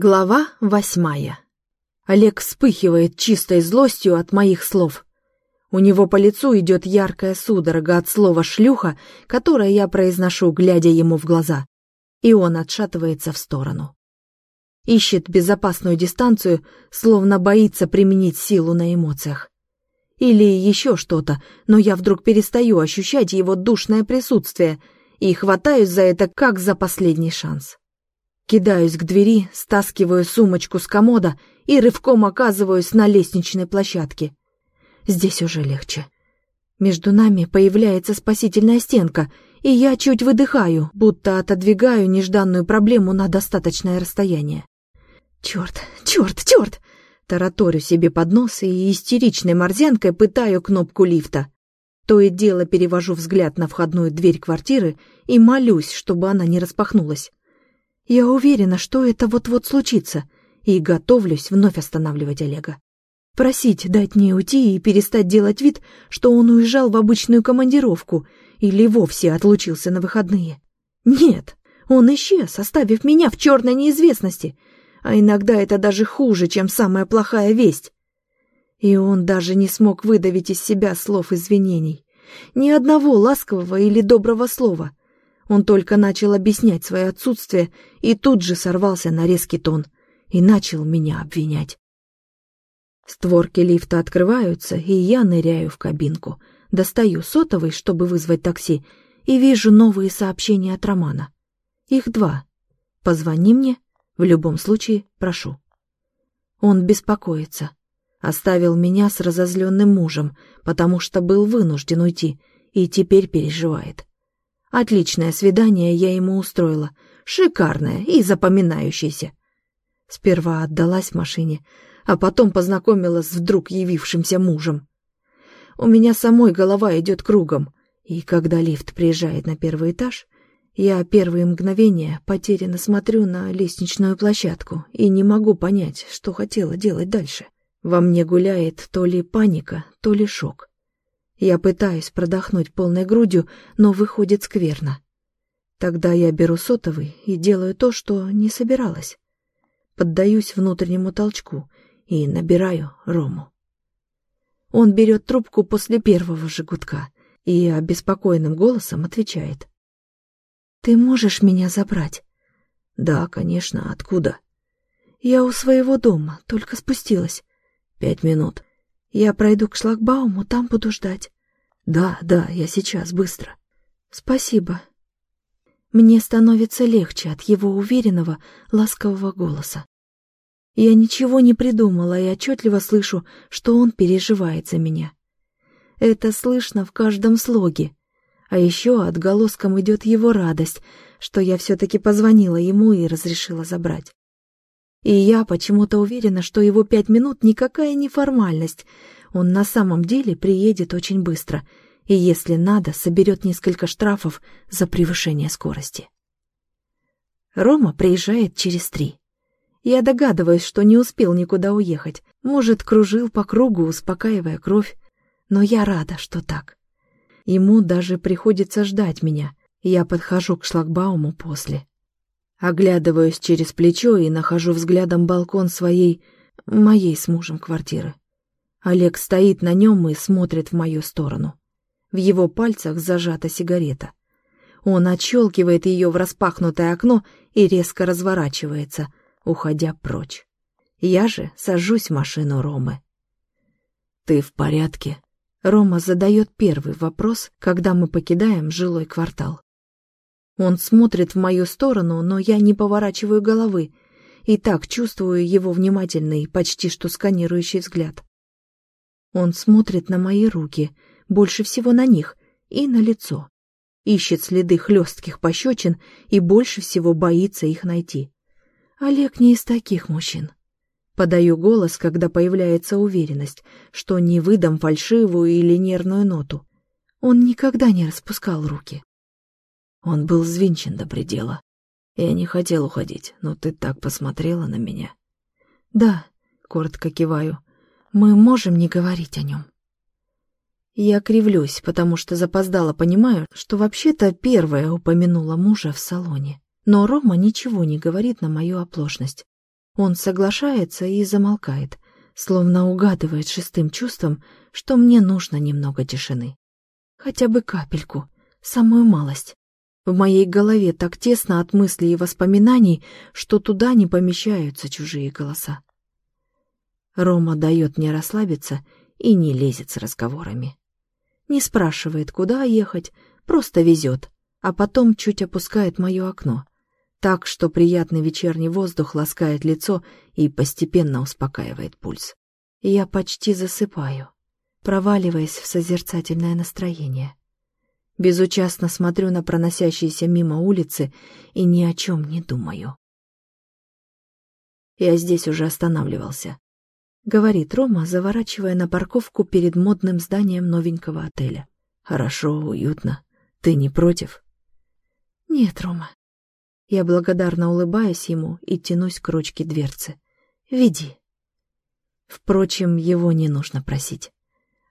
Глава восьмая. Олег вспыхивает чистой злостью от моих слов. У него по лицу идет яркая судорога от слова «шлюха», которое я произношу, глядя ему в глаза. И он отшатывается в сторону. Ищет безопасную дистанцию, словно боится применить силу на эмоциях. Или еще что-то, но я вдруг перестаю ощущать его душное присутствие и хватаюсь за это как за последний шанс. Кидаюсь к двери, стаскиваю сумочку с комода и рывком оказываюсь на лестничной площадке. Здесь уже легче. Между нами появляется спасительная стенка, и я чуть выдыхаю, будто отодвигаю нежданную проблему на достаточное расстояние. Черт, черт, черт! Тараторю себе под нос и истеричной морзянкой пытаю кнопку лифта. То и дело перевожу взгляд на входную дверь квартиры и молюсь, чтобы она не распахнулась. Я уверена, что это вот-вот случится, и готовлюсь вновь останавливать Олега. Просить дать мне уйти и перестать делать вид, что он уезжал в обычную командировку или вовсе отлучился на выходные. Нет, он исчез, оставив меня в черной неизвестности, а иногда это даже хуже, чем самая плохая весть. И он даже не смог выдавить из себя слов извинений. Ни одного ласкового или доброго слова. Он только начал объяснять свое отсутствие и тут же сорвался на резкий тон и начал меня обвинять. Створки лифта открываются, и я ныряю в кабинку, достаю сотовый, чтобы вызвать такси, и вижу новые сообщения от Романа. Их два. Позвони мне, в любом случае, прошу. Он беспокоится. Оставил меня с разозленным мужем, потому что был вынужден уйти, и теперь переживает. Отличное свидание я ему устроила, шикарное и запоминающееся. Сперва отдалась машине, а потом познакомилась с вдруг явившимся мужем. У меня самой голова идет кругом, и когда лифт приезжает на первый этаж, я первые мгновения потерянно смотрю на лестничную площадку и не могу понять, что хотела делать дальше. Во мне гуляет то ли паника, то ли шок. Я пытаюсь продохнуть полной грудью, но выходит скверно. Тогда я беру сотовый и делаю то, что не собиралась. Поддаюсь внутреннему толчку и набираю Рому. Он берет трубку после первого же и обеспокоенным голосом отвечает. «Ты можешь меня забрать?» «Да, конечно. Откуда?» «Я у своего дома, только спустилась». «Пять минут». Я пройду к шлагбауму, там буду ждать. Да, да, я сейчас, быстро. Спасибо. Мне становится легче от его уверенного, ласкового голоса. Я ничего не придумала и отчетливо слышу, что он переживает за меня. Это слышно в каждом слоге. А еще отголоском идет его радость, что я все-таки позвонила ему и разрешила забрать. И я почему-то уверена, что его пять минут никакая не формальность. Он на самом деле приедет очень быстро и, если надо, соберет несколько штрафов за превышение скорости. Рома приезжает через три. Я догадываюсь, что не успел никуда уехать. Может, кружил по кругу, успокаивая кровь. Но я рада, что так. Ему даже приходится ждать меня. Я подхожу к шлагбауму после. Оглядываюсь через плечо и нахожу взглядом балкон своей, моей с мужем квартиры. Олег стоит на нем и смотрит в мою сторону. В его пальцах зажата сигарета. Он отщелкивает ее в распахнутое окно и резко разворачивается, уходя прочь. Я же сажусь в машину Ромы. «Ты в порядке?» Рома задает первый вопрос, когда мы покидаем жилой квартал. Он смотрит в мою сторону, но я не поворачиваю головы, и так чувствую его внимательный, почти что сканирующий взгляд. Он смотрит на мои руки, больше всего на них, и на лицо. Ищет следы хлестких пощечин и больше всего боится их найти. Олег не из таких мужчин. Подаю голос, когда появляется уверенность, что не выдам фальшивую или нервную ноту. Он никогда не распускал руки. Он был взвинчен до предела. Я не хотел уходить, но ты так посмотрела на меня. Да, коротко киваю. Мы можем не говорить о нем. Я кривлюсь, потому что запоздала понимаю, что вообще-то первая упомянула мужа в салоне. Но Рома ничего не говорит на мою оплошность. Он соглашается и замолкает, словно угадывает шестым чувством, что мне нужно немного тишины. Хотя бы капельку, самую малость. В моей голове так тесно от мыслей и воспоминаний, что туда не помещаются чужие голоса. Рома дает мне расслабиться и не лезет с разговорами. Не спрашивает, куда ехать, просто везет, а потом чуть опускает мое окно, так что приятный вечерний воздух ласкает лицо и постепенно успокаивает пульс. Я почти засыпаю, проваливаясь в созерцательное настроение. Безучастно смотрю на проносящиеся мимо улицы и ни о чем не думаю. Я здесь уже останавливался. Говорит Рома, заворачивая на парковку перед модным зданием новенького отеля. Хорошо, уютно. Ты не против? Нет, Рома. Я благодарно улыбаюсь ему и тянусь к ручке дверцы. Веди. Впрочем, его не нужно просить.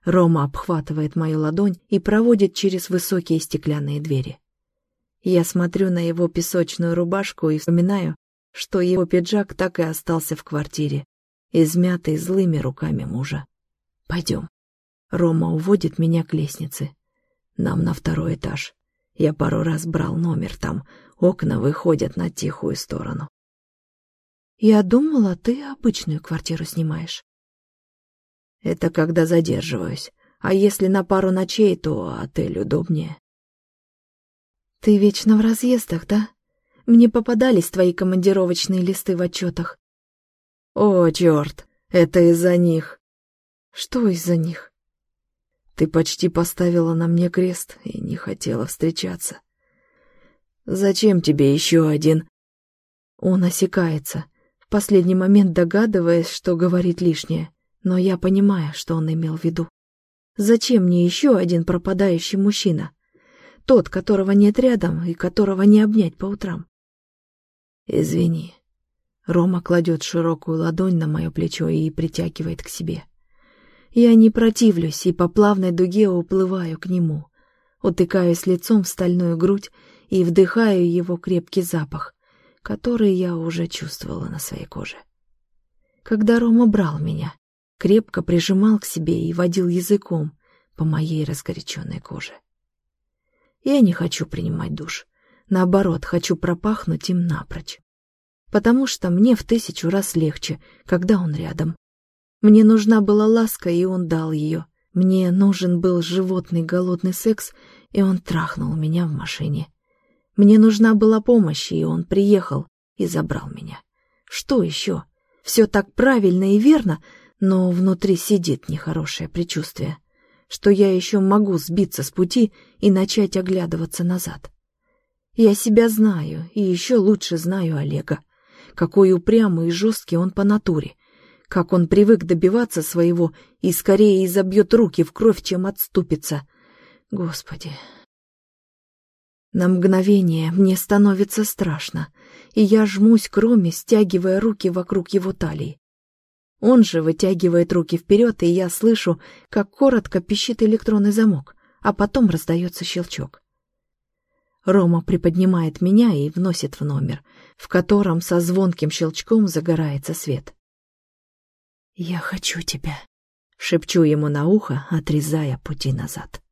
Рома обхватывает мою ладонь и проводит через высокие стеклянные двери. Я смотрю на его песочную рубашку и вспоминаю, что его пиджак так и остался в квартире, измятый злыми руками мужа. «Пойдем». Рома уводит меня к лестнице. Нам на второй этаж. Я пару раз брал номер там, окна выходят на тихую сторону. «Я думала, ты обычную квартиру снимаешь». Это когда задерживаюсь. А если на пару ночей, то отель удобнее. Ты вечно в разъездах, да? Мне попадались твои командировочные листы в отчетах. О, черт, это из-за них. Что из-за них? Ты почти поставила на мне крест и не хотела встречаться. Зачем тебе еще один? Он осекается, в последний момент догадываясь, что говорит лишнее но я понимаю, что он имел в виду. Зачем мне еще один пропадающий мужчина? Тот, которого нет рядом и которого не обнять по утрам. Извини. Рома кладет широкую ладонь на мое плечо и притягивает к себе. Я не противлюсь и по плавной дуге уплываю к нему, утыкаюсь лицом в стальную грудь и вдыхаю его крепкий запах, который я уже чувствовала на своей коже. Когда Рома брал меня, крепко прижимал к себе и водил языком по моей разгоряченной коже. Я не хочу принимать душ. Наоборот, хочу пропахнуть им напрочь. Потому что мне в тысячу раз легче, когда он рядом. Мне нужна была ласка, и он дал ее. Мне нужен был животный голодный секс, и он трахнул меня в машине. Мне нужна была помощь, и он приехал и забрал меня. Что еще? Все так правильно и верно, но внутри сидит нехорошее предчувствие, что я еще могу сбиться с пути и начать оглядываться назад. Я себя знаю, и еще лучше знаю Олега. Какой упрямый и жесткий он по натуре, как он привык добиваться своего и скорее изобьет руки в кровь, чем отступится. Господи! На мгновение мне становится страшно, и я жмусь к Роме, стягивая руки вокруг его талии. Он же вытягивает руки вперед, и я слышу, как коротко пищит электронный замок, а потом раздается щелчок. Рома приподнимает меня и вносит в номер, в котором со звонким щелчком загорается свет. «Я хочу тебя», — шепчу ему на ухо, отрезая пути назад.